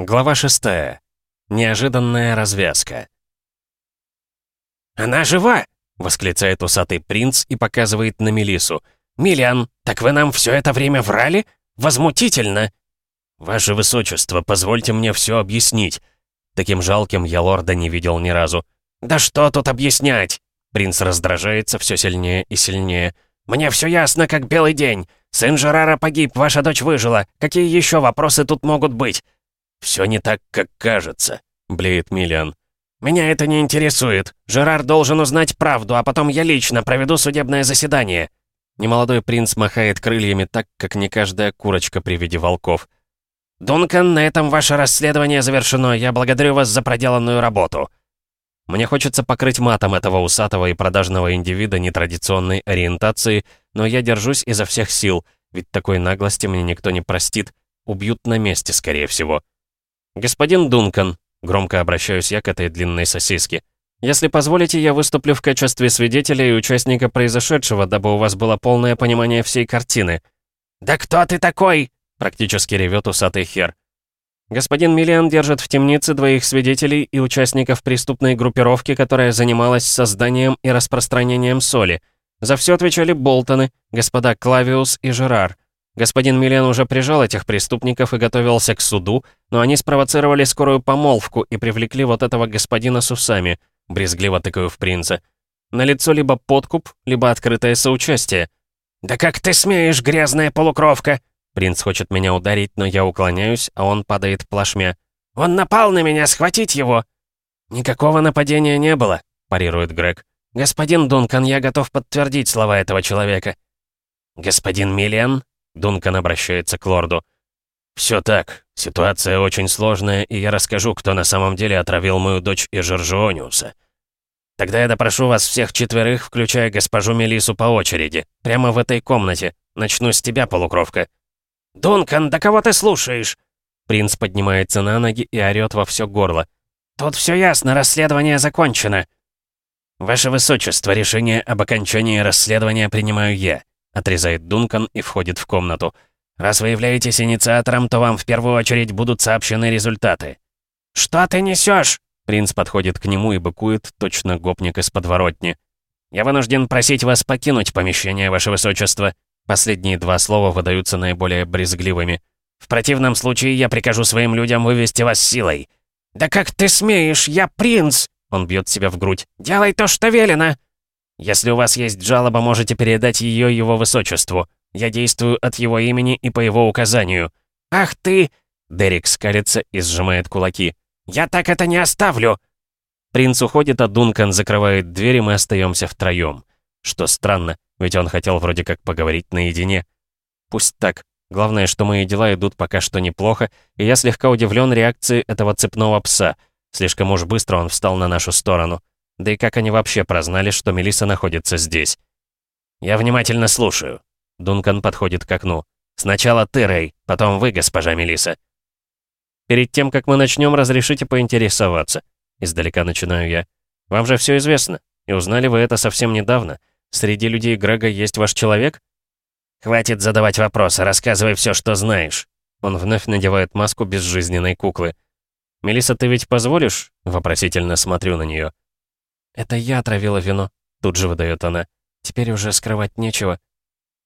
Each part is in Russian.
Глава 6. Неожиданная развязка. «Она жива!» — восклицает усатый принц и показывает на Мелису. «Миллиан, так вы нам все это время врали? Возмутительно!» «Ваше высочество, позвольте мне все объяснить». Таким жалким я лорда не видел ни разу. «Да что тут объяснять?» Принц раздражается все сильнее и сильнее. «Мне все ясно, как белый день. Сын Жерара погиб, ваша дочь выжила. Какие еще вопросы тут могут быть?» «Все не так, как кажется», — блеет Миллиан. «Меня это не интересует. Жерар должен узнать правду, а потом я лично проведу судебное заседание». Немолодой принц махает крыльями так, как не каждая курочка при виде волков. «Дункан, на этом ваше расследование завершено. Я благодарю вас за проделанную работу». Мне хочется покрыть матом этого усатого и продажного индивида нетрадиционной ориентации, но я держусь изо всех сил, ведь такой наглости мне никто не простит. Убьют на месте, скорее всего. «Господин Дункан», — громко обращаюсь я к этой длинной сосиске, «если позволите, я выступлю в качестве свидетеля и участника произошедшего, дабы у вас было полное понимание всей картины». «Да кто ты такой?» — практически ревет усатый хер. Господин Миллиан держит в темнице двоих свидетелей и участников преступной группировки, которая занималась созданием и распространением соли. За все отвечали Болтоны, господа Клавиус и Жерар. Господин Миллиан уже прижал этих преступников и готовился к суду, но они спровоцировали скорую помолвку и привлекли вот этого господина с усами, брезгливо тыкаю в принца. На лицо либо подкуп, либо открытое соучастие. «Да как ты смеешь, грязная полукровка!» Принц хочет меня ударить, но я уклоняюсь, а он падает плашмя. «Он напал на меня, схватить его!» «Никакого нападения не было», — парирует Грег. «Господин Дункан, я готов подтвердить слова этого человека». «Господин Миллиан?» Дункан обращается к лорду. «Все так. Ситуация очень сложная, и я расскажу, кто на самом деле отравил мою дочь и Жоржиониуса. Тогда я допрошу вас всех четверых, включая госпожу Мелису по очереди. Прямо в этой комнате. Начну с тебя, полукровка». «Дункан, да кого ты слушаешь?» Принц поднимается на ноги и орёт во все горло. «Тут все ясно, расследование закончено». «Ваше Высочество, решение об окончании расследования принимаю я. Отрезает Дункан и входит в комнату. «Раз вы являетесь инициатором, то вам в первую очередь будут сообщены результаты». «Что ты несешь? Принц подходит к нему и быкует, точно гопник из подворотни. «Я вынужден просить вас покинуть помещение, ваше высочество». Последние два слова выдаются наиболее брезгливыми. «В противном случае я прикажу своим людям вывести вас силой». «Да как ты смеешь? Я принц!» Он бьет себя в грудь. «Делай то, что велено!» Если у вас есть жалоба, можете передать ее его высочеству. Я действую от его имени и по его указанию». «Ах ты!» Дерек скалится и сжимает кулаки. «Я так это не оставлю!» Принц уходит, а Дункан закрывает дверь, и мы остаемся втроем. Что странно, ведь он хотел вроде как поговорить наедине. Пусть так. Главное, что мои дела идут пока что неплохо, и я слегка удивлен реакцией этого цепного пса. Слишком уж быстро он встал на нашу сторону. Да и как они вообще прознали, что Мелиса находится здесь? «Я внимательно слушаю». Дункан подходит к окну. «Сначала ты, Рэй, потом вы, госпожа Мелиса. «Перед тем, как мы начнем, разрешите поинтересоваться». Издалека начинаю я. «Вам же все известно, и узнали вы это совсем недавно. Среди людей Грега есть ваш человек?» «Хватит задавать вопросы, рассказывай все, что знаешь». Он вновь надевает маску безжизненной куклы. Мелиса, ты ведь позволишь?» Вопросительно смотрю на нее. «Это я отравила вино», — тут же выдает она. «Теперь уже скрывать нечего».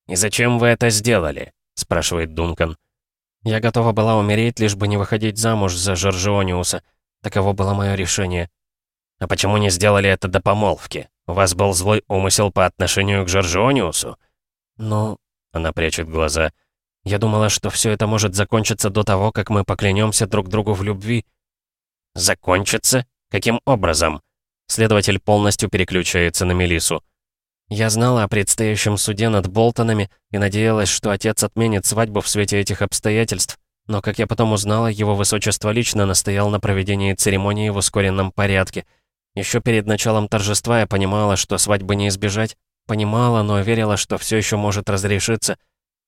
«И зачем вы это сделали?» — спрашивает Дункан. «Я готова была умереть, лишь бы не выходить замуж за Жоржиониуса. Таково было мое решение». «А почему не сделали это до помолвки? У вас был злой умысел по отношению к Жоржиониусу?» «Ну...» — она прячет глаза. «Я думала, что все это может закончиться до того, как мы поклянемся друг другу в любви». «Закончится? Каким образом?» Следователь полностью переключается на Мелису. Я знала о предстоящем суде над Болтонами и надеялась, что отец отменит свадьбу в свете этих обстоятельств. Но, как я потом узнала, его высочество лично настоял на проведении церемонии в ускоренном порядке. Еще перед началом торжества я понимала, что свадьбы не избежать. Понимала, но верила, что все еще может разрешиться.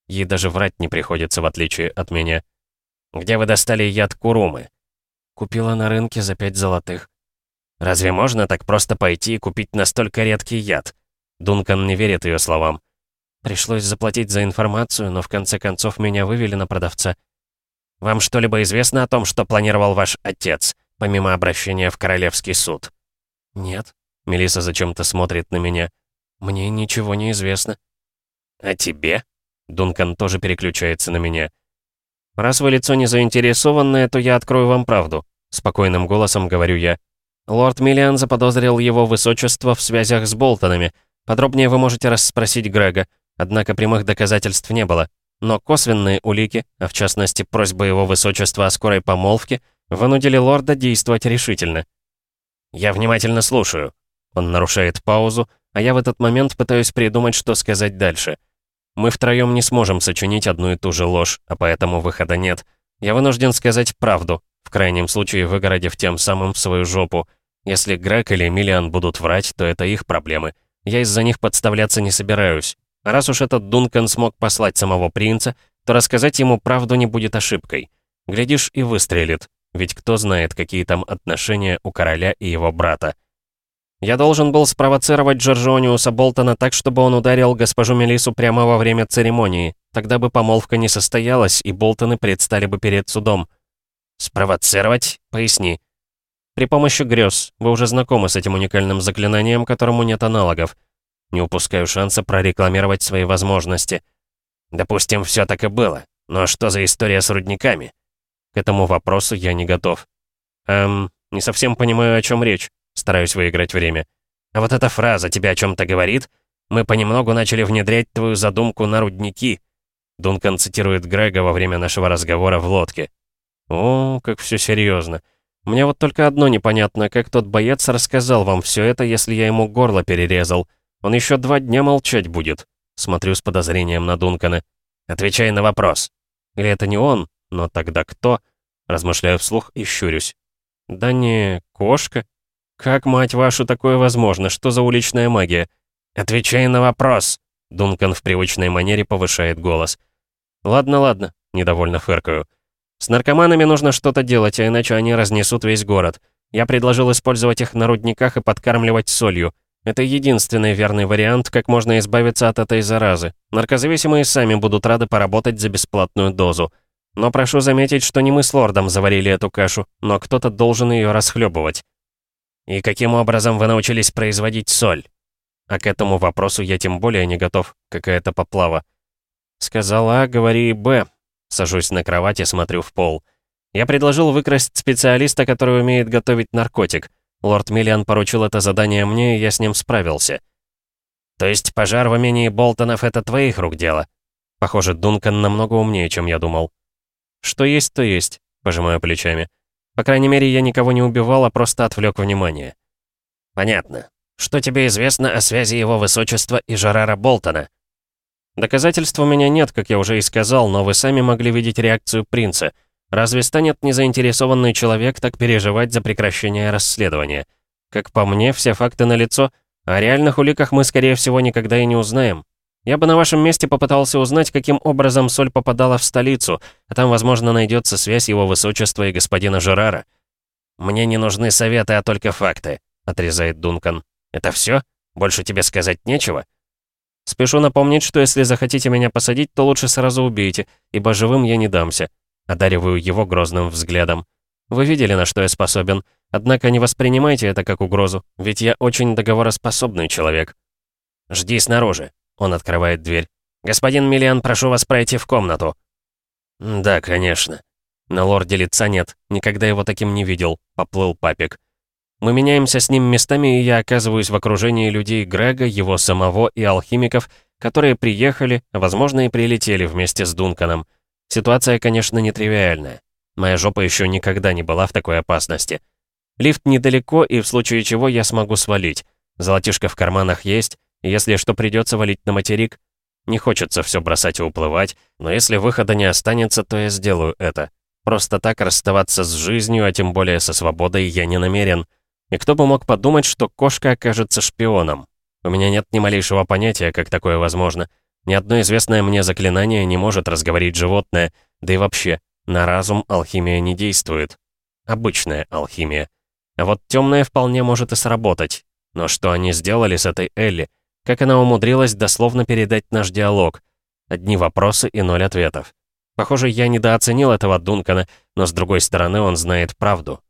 Ей даже врать не приходится, в отличие от меня. «Где вы достали яд Курумы?» Купила на рынке за пять золотых. Разве можно так просто пойти и купить настолько редкий яд? Дункан не верит ее словам. Пришлось заплатить за информацию, но в конце концов меня вывели на продавца. Вам что-либо известно о том, что планировал ваш отец, помимо обращения в Королевский суд?» «Нет». Мелиса зачем-то смотрит на меня. «Мне ничего не известно». «А тебе?» Дункан тоже переключается на меня. «Раз вы лицо не заинтересованное, то я открою вам правду», — спокойным голосом говорю я. Лорд Миллиан заподозрил его высочество в связях с Болтонами. Подробнее вы можете расспросить Грега, однако прямых доказательств не было. Но косвенные улики, а в частности просьба его высочества о скорой помолвке, вынудили лорда действовать решительно. «Я внимательно слушаю». Он нарушает паузу, а я в этот момент пытаюсь придумать, что сказать дальше. Мы втроем не сможем сочинить одну и ту же ложь, а поэтому выхода нет. Я вынужден сказать правду, в крайнем случае выгородив тем самым свою жопу. Если Грег или Миллиан будут врать, то это их проблемы. Я из-за них подставляться не собираюсь. А раз уж этот Дункан смог послать самого принца, то рассказать ему правду не будет ошибкой. Глядишь, и выстрелит. Ведь кто знает, какие там отношения у короля и его брата. Я должен был спровоцировать Джорджониуса Болтона так, чтобы он ударил госпожу Мелису прямо во время церемонии. Тогда бы помолвка не состоялась, и Болтоны предстали бы перед судом. «Спровоцировать? Поясни». При помощи грез. Вы уже знакомы с этим уникальным заклинанием, которому нет аналогов. Не упускаю шанса прорекламировать свои возможности. Допустим, все так и было. Но что за история с рудниками? К этому вопросу я не готов. Эм, не совсем понимаю, о чем речь. Стараюсь выиграть время. А вот эта фраза тебе о чем-то говорит? Мы понемногу начали внедрять твою задумку на рудники. Дункан цитирует Грега во время нашего разговора в лодке. О, как все серьезно. Мне вот только одно непонятно, как тот боец рассказал вам все это, если я ему горло перерезал. Он еще два дня молчать будет. Смотрю с подозрением на Дункана. Отвечай на вопрос. Или это не он? Но тогда кто? Размышляю вслух и щурюсь. Да не, кошка? Как, мать вашу, такое возможно? Что за уличная магия? Отвечай на вопрос. Дункан в привычной манере повышает голос. Ладно, ладно, недовольно фыркаю. С наркоманами нужно что-то делать, а иначе они разнесут весь город. Я предложил использовать их на рудниках и подкармливать солью. Это единственный верный вариант, как можно избавиться от этой заразы. Наркозависимые сами будут рады поработать за бесплатную дозу. Но прошу заметить, что не мы с лордом заварили эту кашу, но кто-то должен ее расхлебывать. И каким образом вы научились производить соль? А к этому вопросу я тем более не готов, какая-то поплава. Сказала А, говори Б, Сажусь на кровати, смотрю в пол. Я предложил выкрасть специалиста, который умеет готовить наркотик. Лорд Миллиан поручил это задание мне, и я с ним справился. То есть пожар в имении Болтонов — это твоих рук дело? Похоже, Дункан намного умнее, чем я думал. Что есть, то есть, пожимаю плечами. По крайней мере, я никого не убивал, а просто отвлек внимание. Понятно. Что тебе известно о связи его высочества и Жерара Болтона? Доказательств у меня нет, как я уже и сказал, но вы сами могли видеть реакцию принца. Разве станет незаинтересованный человек так переживать за прекращение расследования? Как по мне, все факты налицо, о реальных уликах мы, скорее всего, никогда и не узнаем. Я бы на вашем месте попытался узнать, каким образом соль попадала в столицу, а там, возможно, найдется связь его высочества и господина Жерара. «Мне не нужны советы, а только факты», — отрезает Дункан. «Это все? Больше тебе сказать нечего?» Спешу напомнить, что если захотите меня посадить, то лучше сразу убейте, ибо живым я не дамся. Одариваю его грозным взглядом. Вы видели, на что я способен. Однако не воспринимайте это как угрозу, ведь я очень договороспособный человек. «Жди снаружи», — он открывает дверь. «Господин Миллиан, прошу вас пройти в комнату». «Да, конечно». На лорде лица нет, никогда его таким не видел, поплыл папик. Мы меняемся с ним местами, и я оказываюсь в окружении людей Грега, его самого и алхимиков, которые приехали, возможно и прилетели вместе с Дунканом. Ситуация, конечно, нетривиальная. Моя жопа еще никогда не была в такой опасности. Лифт недалеко, и в случае чего я смогу свалить. Золотишко в карманах есть, если что придется валить на материк. Не хочется все бросать и уплывать, но если выхода не останется, то я сделаю это. Просто так расставаться с жизнью, а тем более со свободой, я не намерен. И кто бы мог подумать, что кошка окажется шпионом? У меня нет ни малейшего понятия, как такое возможно. Ни одно известное мне заклинание не может разговорить животное, да и вообще, на разум алхимия не действует. Обычная алхимия. А вот темная вполне может и сработать. Но что они сделали с этой Элли? Как она умудрилась дословно передать наш диалог? Одни вопросы и ноль ответов. Похоже, я недооценил этого Дункана, но с другой стороны он знает правду.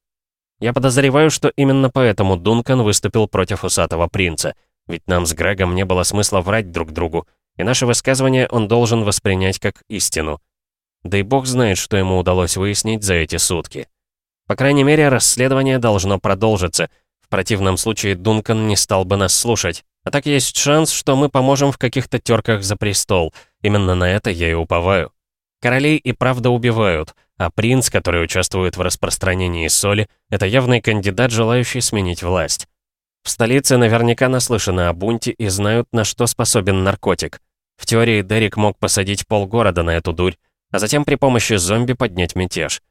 Я подозреваю, что именно поэтому Дункан выступил против усатого принца. Ведь нам с Грегом не было смысла врать друг другу, и наше высказывание он должен воспринять как истину. Да и бог знает, что ему удалось выяснить за эти сутки. По крайней мере, расследование должно продолжиться. В противном случае Дункан не стал бы нас слушать. А так есть шанс, что мы поможем в каких-то терках за престол. Именно на это я и уповаю. Королей и правда убивают, а принц, который участвует в распространении соли, это явный кандидат, желающий сменить власть. В столице наверняка наслышаны о бунте и знают, на что способен наркотик. В теории Дерек мог посадить полгорода на эту дурь, а затем при помощи зомби поднять мятеж.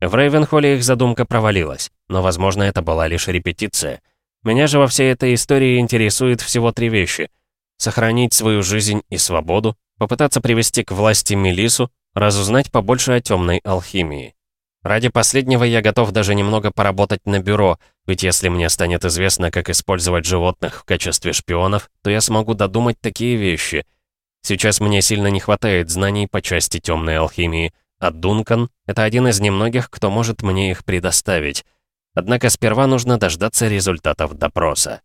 В Рейвенхолле их задумка провалилась, но, возможно, это была лишь репетиция. Меня же во всей этой истории интересует всего три вещи. Сохранить свою жизнь и свободу, попытаться привести к власти Мелису, разузнать побольше о темной алхимии. Ради последнего я готов даже немного поработать на бюро, ведь если мне станет известно, как использовать животных в качестве шпионов, то я смогу додумать такие вещи. Сейчас мне сильно не хватает знаний по части темной алхимии, а Дункан — это один из немногих, кто может мне их предоставить. Однако сперва нужно дождаться результатов допроса.